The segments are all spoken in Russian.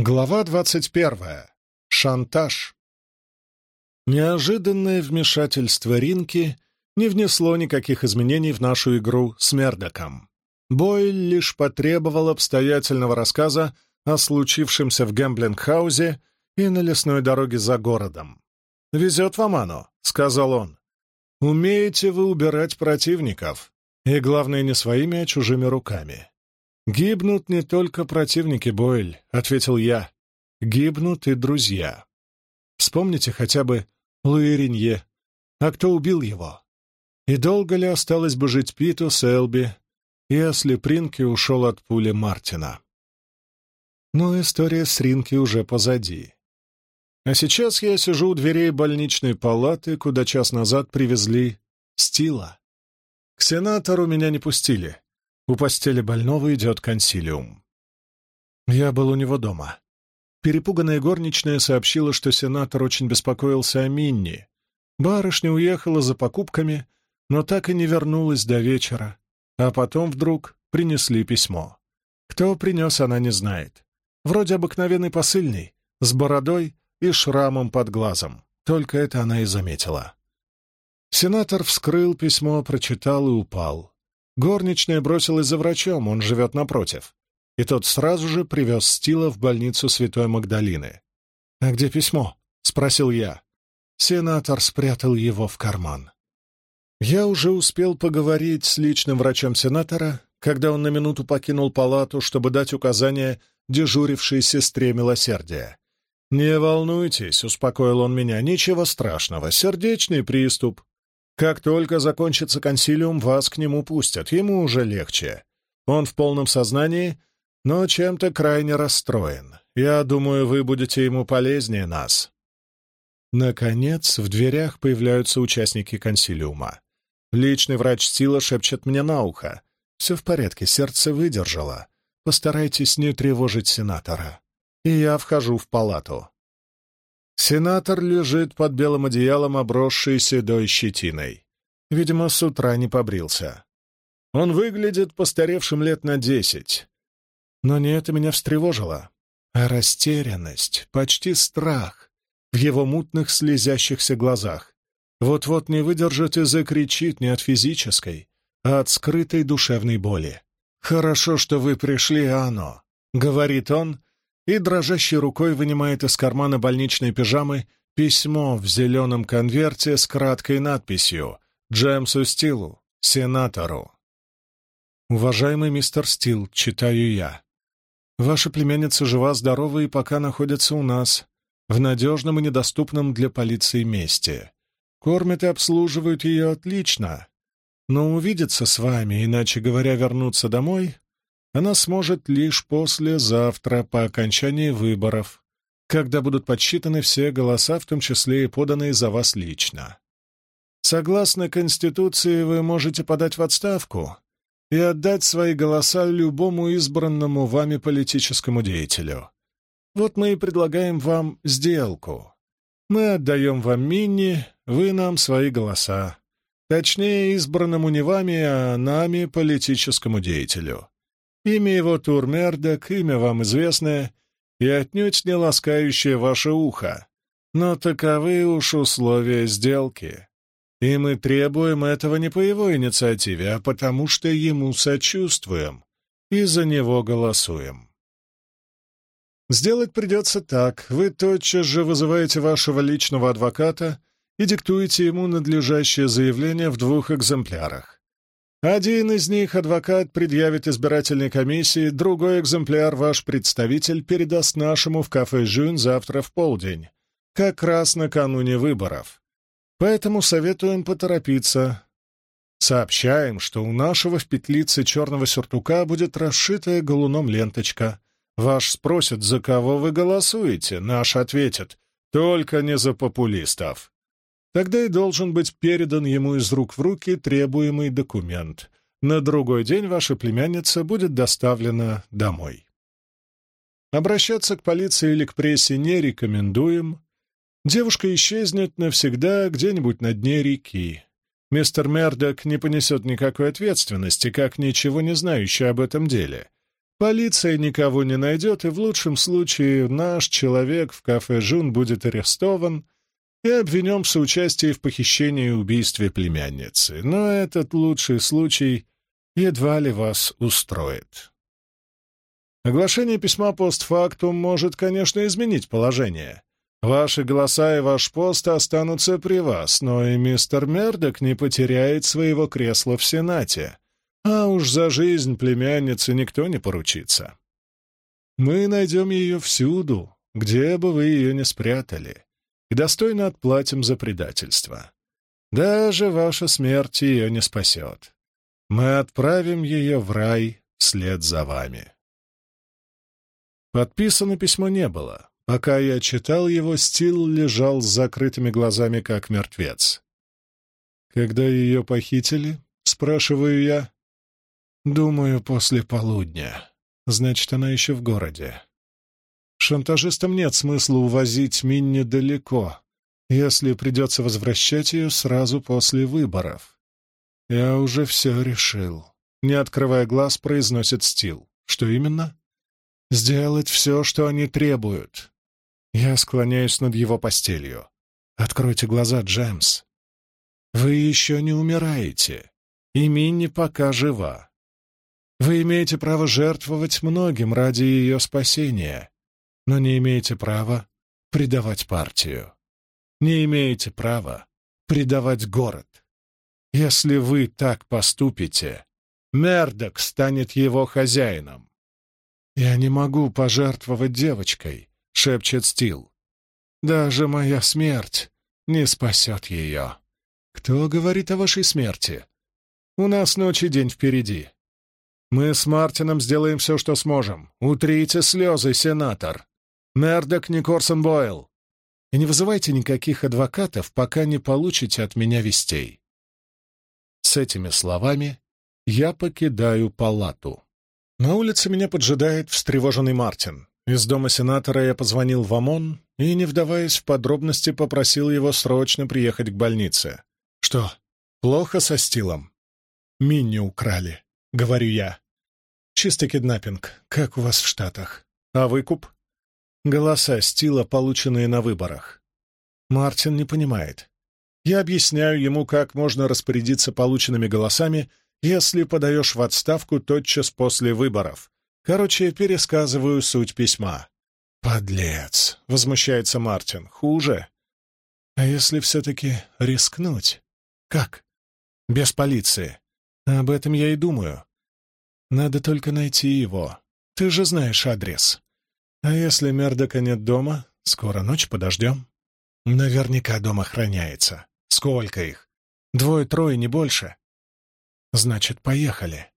Глава двадцать первая. Шантаж. Неожиданное вмешательство Ринки не внесло никаких изменений в нашу игру с Мердоком. Бойль лишь потребовал обстоятельного рассказа о случившемся в Гэмблинг-хаузе и на лесной дороге за городом. «Везет вам оно», — сказал он. «Умеете вы убирать противников, и, главное, не своими, а чужими руками. «Гибнут не только противники, Бойль», — ответил я. «Гибнут и друзья. Вспомните хотя бы Луи Ренье. А кто убил его? И долго ли осталось бы жить Питу, Селби, если Принки ушел от пули Мартина?» Но история с Ринки уже позади. А сейчас я сижу у дверей больничной палаты, куда час назад привезли Стила. К сенатору меня не пустили. У постели больного идет консилиум. Я был у него дома. Перепуганная горничная сообщила, что сенатор очень беспокоился о Минни. Барышня уехала за покупками, но так и не вернулась до вечера. А потом вдруг принесли письмо. Кто принес, она не знает. Вроде обыкновенный посыльный, с бородой и шрамом под глазом. Только это она и заметила. Сенатор вскрыл письмо, прочитал и упал. Горничная бросилась за врачом, он живет напротив. И тот сразу же привез Стила в больницу Святой Магдалины. «А где письмо?» — спросил я. Сенатор спрятал его в карман. Я уже успел поговорить с личным врачом сенатора, когда он на минуту покинул палату, чтобы дать указание дежурившей сестре милосердия. «Не волнуйтесь», — успокоил он меня, — «ничего страшного, сердечный приступ. Как только закончится консилиум, вас к нему пустят, ему уже легче. Он в полном сознании, но чем-то крайне расстроен. Я думаю, вы будете ему полезнее нас». Наконец, в дверях появляются участники консилиума. Личный врач Стила шепчет мне на ухо. «Все в порядке, сердце выдержало. Постарайтесь не тревожить сенатора». И я вхожу в палату. Сенатор лежит под белым одеялом, обросший седой щетиной. Видимо, с утра не побрился. Он выглядит постаревшим лет на десять. Но не это меня встревожило, а растерянность, почти страх в его мутных слезящихся глазах. Вот-вот не выдержит и закричит не от физической, а от скрытой душевной боли. «Хорошо, что вы пришли, Ано», — говорит он, и дрожащей рукой вынимает из кармана больничной пижамы письмо в зеленом конверте с краткой надписью «Джемсу Стилу, сенатору». «Уважаемый мистер Стил, читаю я. Ваша племянница жива-здорова и пока находится у нас, в надежном и недоступном для полиции месте. Кормят и обслуживают ее отлично, но увидеться с вами, иначе говоря, вернуться домой, она сможет лишь послезавтра по окончании выборов, когда будут подсчитаны все голоса, в том числе и поданные за вас лично. Согласно Конституции, вы можете подать в отставку и отдать свои голоса любому избранному вами политическому деятелю. Вот мы и предлагаем вам сделку. Мы отдаем вам Минни, вы нам свои голоса. Точнее, избранному не вами, а нами, политическому деятелю. Имя его Турмердок, имя вам известное и отнюдь не ласкающее ваше ухо. Но таковы уж условия сделки. И мы требуем этого не по его инициативе, а потому что ему сочувствуем и за него голосуем. Сделать придется так. Вы тотчас же вызываете вашего личного адвоката и диктуете ему надлежащее заявление в двух экземплярах. Один из них адвокат предъявит избирательной комиссии, другой экземпляр ваш представитель передаст нашему в кафе «Жюн» завтра в полдень, как раз накануне выборов. Поэтому советуем поторопиться. Сообщаем, что у нашего в петлице черного сюртука будет расшитая галуном ленточка. Ваш спросят, за кого вы голосуете, наш ответит, только не за популистов. Тогда и должен быть передан ему из рук в руки требуемый документ. На другой день ваша племянница будет доставлена домой. Обращаться к полиции или к прессе не рекомендуем. Девушка исчезнет навсегда где-нибудь на дне реки. Мистер Мердок не понесет никакой ответственности, как ничего не знающий об этом деле. Полиция никого не найдет, и в лучшем случае наш человек в кафе «Жун» будет арестован и обвинен в соучастии в похищении и убийстве племянницы. Но этот лучший случай едва ли вас устроит. Оглашение письма постфактум может, конечно, изменить положение. Ваши голоса и ваш пост останутся при вас, но и мистер Мердок не потеряет своего кресла в Сенате. А уж за жизнь племянницы никто не поручится. Мы найдем ее всюду, где бы вы ее не спрятали, и достойно отплатим за предательство. Даже ваша смерть ее не спасет. Мы отправим ее в рай вслед за вами. Подписано письмо не было. Пока я читал его, Стил лежал с закрытыми глазами, как мертвец. «Когда ее похитили?» — спрашиваю я. «Думаю, после полудня. Значит, она еще в городе. Шантажистам нет смысла увозить Минни далеко, если придется возвращать ее сразу после выборов. Я уже все решил». Не открывая глаз, произносит Стил. «Что именно?» «Сделать все, что они требуют. Я склоняюсь над его постелью. Откройте глаза, Джеймс. Вы еще не умираете, и Минни пока жива. Вы имеете право жертвовать многим ради ее спасения, но не имеете права предавать партию. Не имеете права предавать город. Если вы так поступите, Мердок станет его хозяином. Я не могу пожертвовать девочкой, шепчет Стил. «Даже моя смерть не спасет ее. Кто говорит о вашей смерти? У нас ночь и день впереди. Мы с Мартином сделаем все, что сможем. Утрите слезы, сенатор. Мердок не Корсон Бойл. И не вызывайте никаких адвокатов, пока не получите от меня вестей». С этими словами я покидаю палату. На улице меня поджидает встревоженный Мартин. Из дома сенатора я позвонил в ОМОН и, не вдаваясь в подробности, попросил его срочно приехать к больнице. «Что, плохо со стилом?» «Минни украли», — говорю я. «Чистый киднаппинг, как у вас в Штатах. А выкуп?» «Голоса стила, полученные на выборах». Мартин не понимает. Я объясняю ему, как можно распорядиться полученными голосами, если подаешь в отставку тотчас после выборов, Короче, пересказываю суть письма. «Подлец!» — возмущается Мартин. «Хуже. А если все-таки рискнуть? Как? Без полиции. Об этом я и думаю. Надо только найти его. Ты же знаешь адрес. А если Мердока нет дома, скоро ночь подождем. Наверняка дом охраняется. Сколько их? Двое-трое, не больше. Значит, поехали.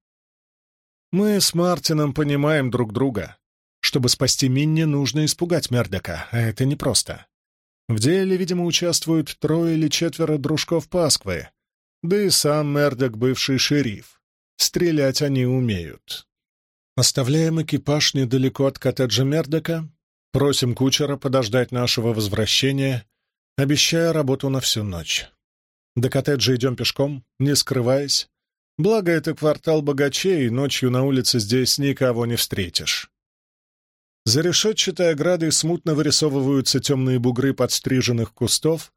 Мы с Мартином понимаем друг друга. Чтобы спасти Минни, нужно испугать Мердока, а это непросто. В деле, видимо, участвуют трое или четверо дружков Пасквы, да и сам Мердок — бывший шериф. Стрелять они умеют. Оставляем экипаж недалеко от коттеджа Мердока, просим кучера подождать нашего возвращения, обещая работу на всю ночь. До коттеджа идем пешком, не скрываясь, Благо, это квартал богачей, и ночью на улице здесь никого не встретишь. За решетчатой оградой смутно вырисовываются темные бугры подстриженных кустов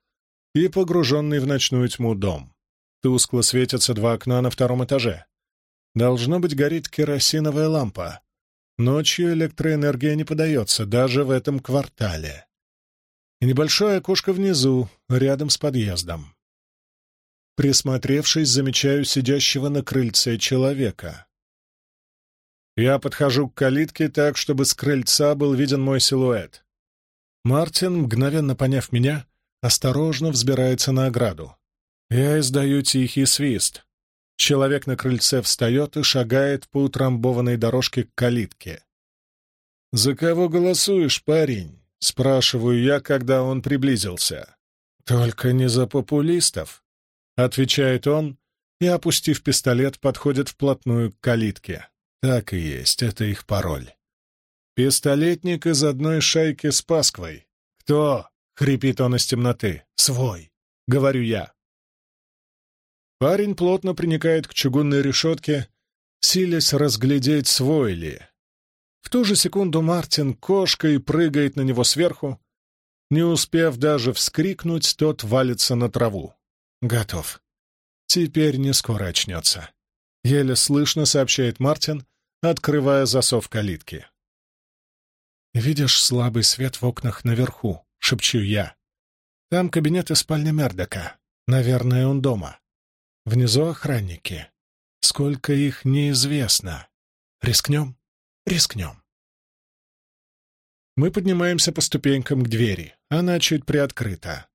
и погруженный в ночную тьму дом. Тускло светятся два окна на втором этаже. Должно быть, горит керосиновая лампа. Ночью электроэнергия не подается, даже в этом квартале. И небольшое окошко внизу, рядом с подъездом. Присмотревшись, замечаю сидящего на крыльце человека. Я подхожу к калитке так, чтобы с крыльца был виден мой силуэт. Мартин, мгновенно поняв меня, осторожно взбирается на ограду. Я издаю тихий свист. Человек на крыльце встает и шагает по утрамбованной дорожке к калитке. «За кого голосуешь, парень?» — спрашиваю я, когда он приблизился. «Только не за популистов», — отвечает он и, опустив пистолет, подходит вплотную к калитке. Так и есть, это их пароль. «Пистолетник из одной шайки с Пасквой». «Кто?» — хрипит он из темноты. «Свой», — говорю я. Парень плотно приникает к чугунной решетке, силясь разглядеть, свой ли. В ту же секунду Мартин кошкой прыгает на него сверху. Не успев даже вскрикнуть, тот валится на траву. Готов. Теперь не скоро очнется. Еле слышно сообщает Мартин, открывая засов калитки. «Видишь слабый свет в окнах наверху?» — шепчу я. «Там кабинет и спальня Мердока. Наверное, он дома. Внизу охранники. Сколько их неизвестно. Рискнем? Рискнем». Мы поднимаемся по ступенькам к двери. Она чуть приоткрыта.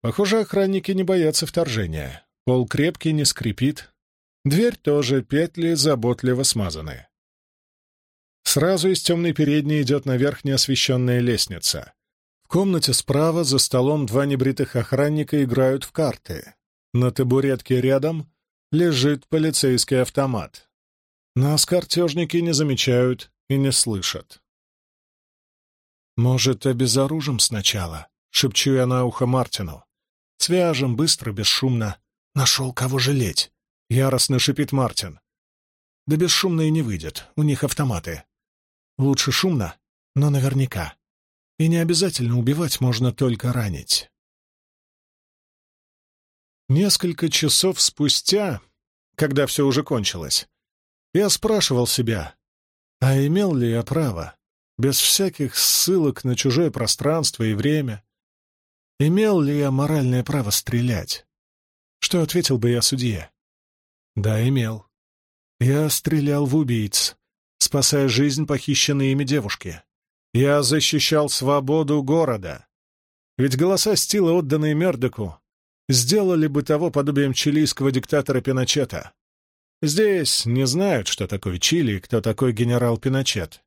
Похоже, охранники не боятся вторжения. Пол крепкий, не скрипит. Дверь тоже, петли заботливо смазаны. Сразу из темной передней идет наверх неосвещенная лестница. В комнате справа за столом два небритых охранника играют в карты. На табуретке рядом лежит полицейский автомат. Нас картежники не замечают и не слышат. «Может, обезоружим сначала?» — шепчу я на ухо Мартину. «Свяжем быстро, бесшумно. Нашел кого жалеть!» — яростно шипит Мартин. «Да бесшумно и не выйдет, у них автоматы. Лучше шумно, но наверняка. И не обязательно убивать, можно только ранить. Несколько часов спустя, когда все уже кончилось, я спрашивал себя, а имел ли я право, без всяких ссылок на чужое пространство и время, имел ли я моральное право стрелять? Что ответил бы я судье? Да, имел. Я стрелял в убийц, спасая жизнь похищенной ими девушки. Я защищал свободу города. Ведь голоса Стила, отданные Мердоку, сделали бы того подобием чилийского диктатора Пиночета. Здесь не знают, что такое Чили и кто такой генерал Пиночет.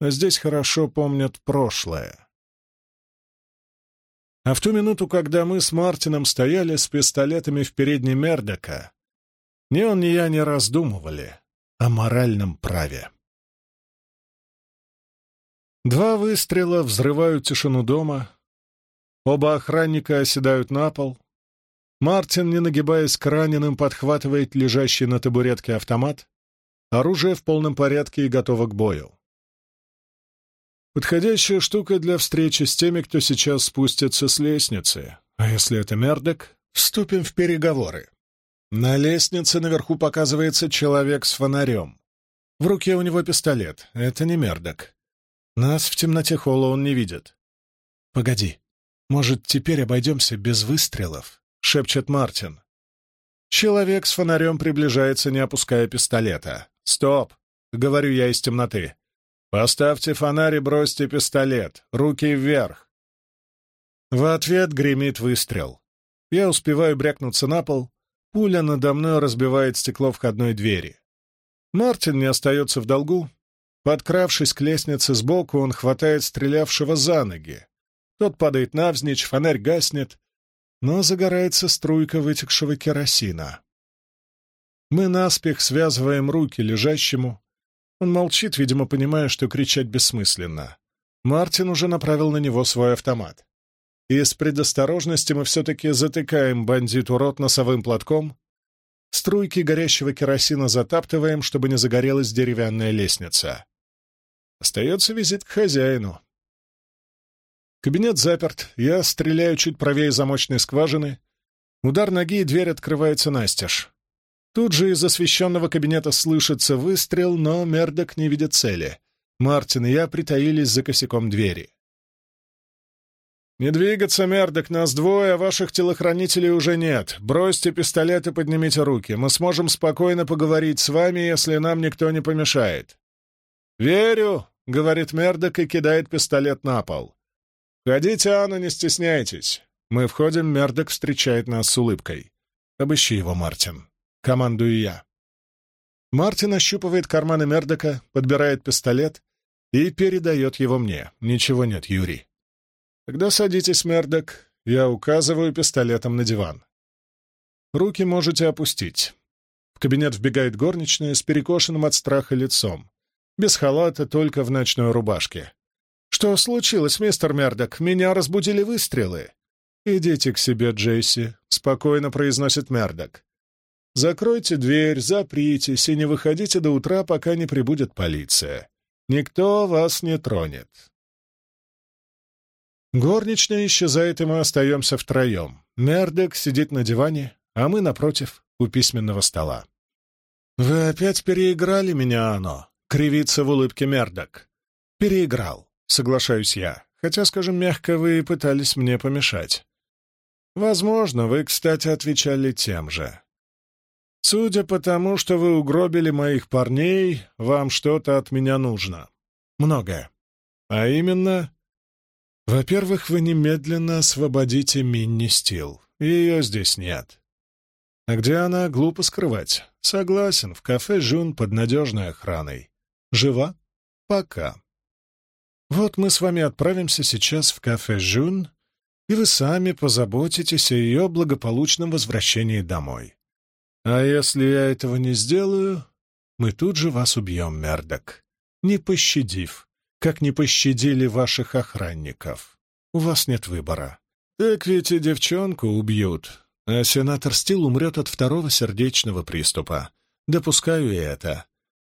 Но здесь хорошо помнят прошлое. А в ту минуту, когда мы с Мартином стояли с пистолетами в передней Мердока, ни он, ни я не раздумывали о моральном праве. Два выстрела взрывают тишину дома. Оба охранника оседают на пол. Мартин, не нагибаясь к раненым, подхватывает лежащий на табуретке автомат. Оружие в полном порядке и готово к бою. Подходящая штука для встречи с теми, кто сейчас спустится с лестницы. А если это Мердок, вступим в переговоры. На лестнице наверху показывается человек с фонарем. В руке у него пистолет. Это не Мердок. Нас в темноте холла он не видит. «Погоди, может, теперь обойдемся без выстрелов?» — шепчет Мартин. Человек с фонарем приближается, не опуская пистолета. «Стоп!» — говорю я из темноты. «Поставьте фонарь и бросьте пистолет. Руки вверх!» В ответ гремит выстрел. Я успеваю брякнуться на пол, Пуля надо мной разбивает стекло входной двери. Мартин не остается в долгу. Подкравшись к лестнице сбоку, он хватает стрелявшего за ноги. Тот падает навзничь, фонарь гаснет, но загорается струйка вытекшего керосина. Мы наспех связываем руки лежащему. Он молчит, видимо, понимая, что кричать бессмысленно. Мартин уже направил на него свой автомат. Из предосторожности мы все-таки затыкаем бандиту рот носовым платком, струйки горящего керосина затаптываем, чтобы не загорелась деревянная лестница. Остается визит к хозяину. Кабинет заперт, я стреляю чуть правее замочной скважины. Удар ноги, и дверь открывается настежь. Тут же из освещенного кабинета слышится выстрел, но Мердок не видит цели. Мартин и я притаились за косяком двери. «Не двигаться, Мердок, нас двое, а ваших телохранителей уже нет. Бросьте пистолет и поднимите руки. Мы сможем спокойно поговорить с вами, если нам никто не помешает». «Верю», — говорит Мердок и кидает пистолет на пол. «Ходите, Анна, не стесняйтесь». Мы входим, Мердок встречает нас с улыбкой. «Обыщи его, Мартин». Командую я. Мартин ощупывает карманы Мердока, подбирает пистолет и передает его мне. Ничего нет, Юрий. «Тогда садитесь, Мердок. Я указываю пистолетом на диван. Руки можете опустить». В кабинет вбегает горничная с перекошенным от страха лицом. Без халата, только в ночной рубашке. «Что случилось, мистер Мердок? Меня разбудили выстрелы». «Идите к себе, Джейси», — спокойно произносит Мердок. «Закройте дверь, запритесь и не выходите до утра, пока не прибудет полиция. Никто вас не тронет. Горничная исчезает, и мы остаемся втроем. Мердек сидит на диване, а мы, напротив, у письменного стола. «Вы опять переиграли меня, оно!» — кривится в улыбке Мердок. «Переиграл», — соглашаюсь я, хотя, скажем мягко, вы пытались мне помешать. Возможно, вы, кстати, отвечали тем же. Судя по тому, что вы угробили моих парней, вам что-то от меня нужно. Многое. А именно, во-первых, вы немедленно освободите Минни Стил. Ее здесь нет. А где она, глупо скрывать. Согласен, в кафе Жун под надежной охраной. Жива? Пока. Вот мы с вами отправимся сейчас в кафе Жун, и вы сами позаботитесь о ее благополучном возвращении домой. А если я этого не сделаю, мы тут же вас убьем, Мердок, не пощадив как не пощадили ваших охранников. У вас нет выбора. Так ведь и девчонку убьют, а сенатор Стил умрет от второго сердечного приступа. Допускаю и это.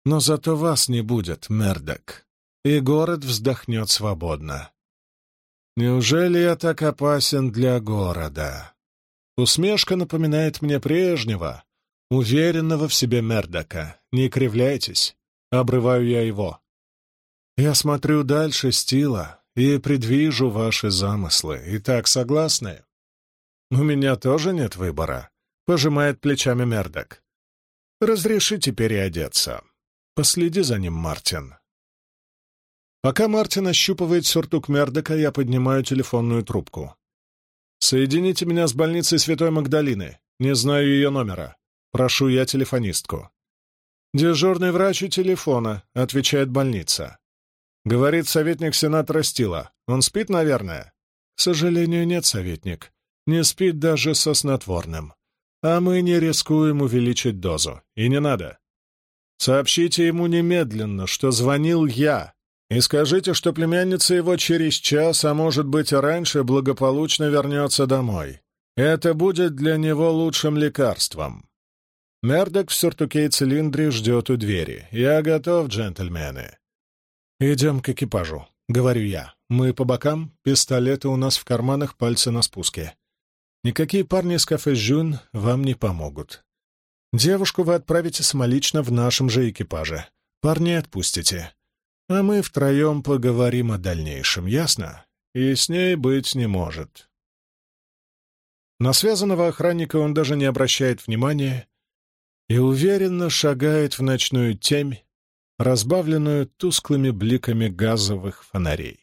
Но зато вас не будет, Мердок, и город вздохнет свободно. Неужели я так опасен для города? Усмешка напоминает мне прежнего, уверенного в себе Мердока. Не кривляйтесь, обрываю я его. Я смотрю дальше стила и предвижу ваши замыслы. Итак, согласны? У меня тоже нет выбора, — пожимает плечами Мердок. Разрешите переодеться. Последи за ним, Мартин. Пока Мартин ощупывает сюртук Мердока, я поднимаю телефонную трубку. «Соедините меня с больницей Святой Магдалины. Не знаю ее номера. Прошу я телефонистку». «Дежурный врач у телефона», — отвечает больница. Говорит советник сенатора Стила. Он спит, наверное? К сожалению, нет, советник. Не спит даже со снотворным. А мы не рискуем увеличить дозу. И не надо. Сообщите ему немедленно, что звонил я, и скажите, что племянница его через час, а может быть и раньше, благополучно вернется домой. Это будет для него лучшим лекарством. Мердок в сюртуке и цилиндре ждет у двери. Я готов, джентльмены. «Идем к экипажу», — говорю я. «Мы по бокам, пистолеты у нас в карманах, пальцы на спуске. Никакие парни из кафе «Жюн» вам не помогут. Девушку вы отправите самолично в нашем же экипаже. Парней отпустите. А мы втроем поговорим о дальнейшем, ясно? И с ней быть не может». На связанного охранника он даже не обращает внимания и уверенно шагает в ночную темь, разбавленную тусклыми бликами газовых фонарей.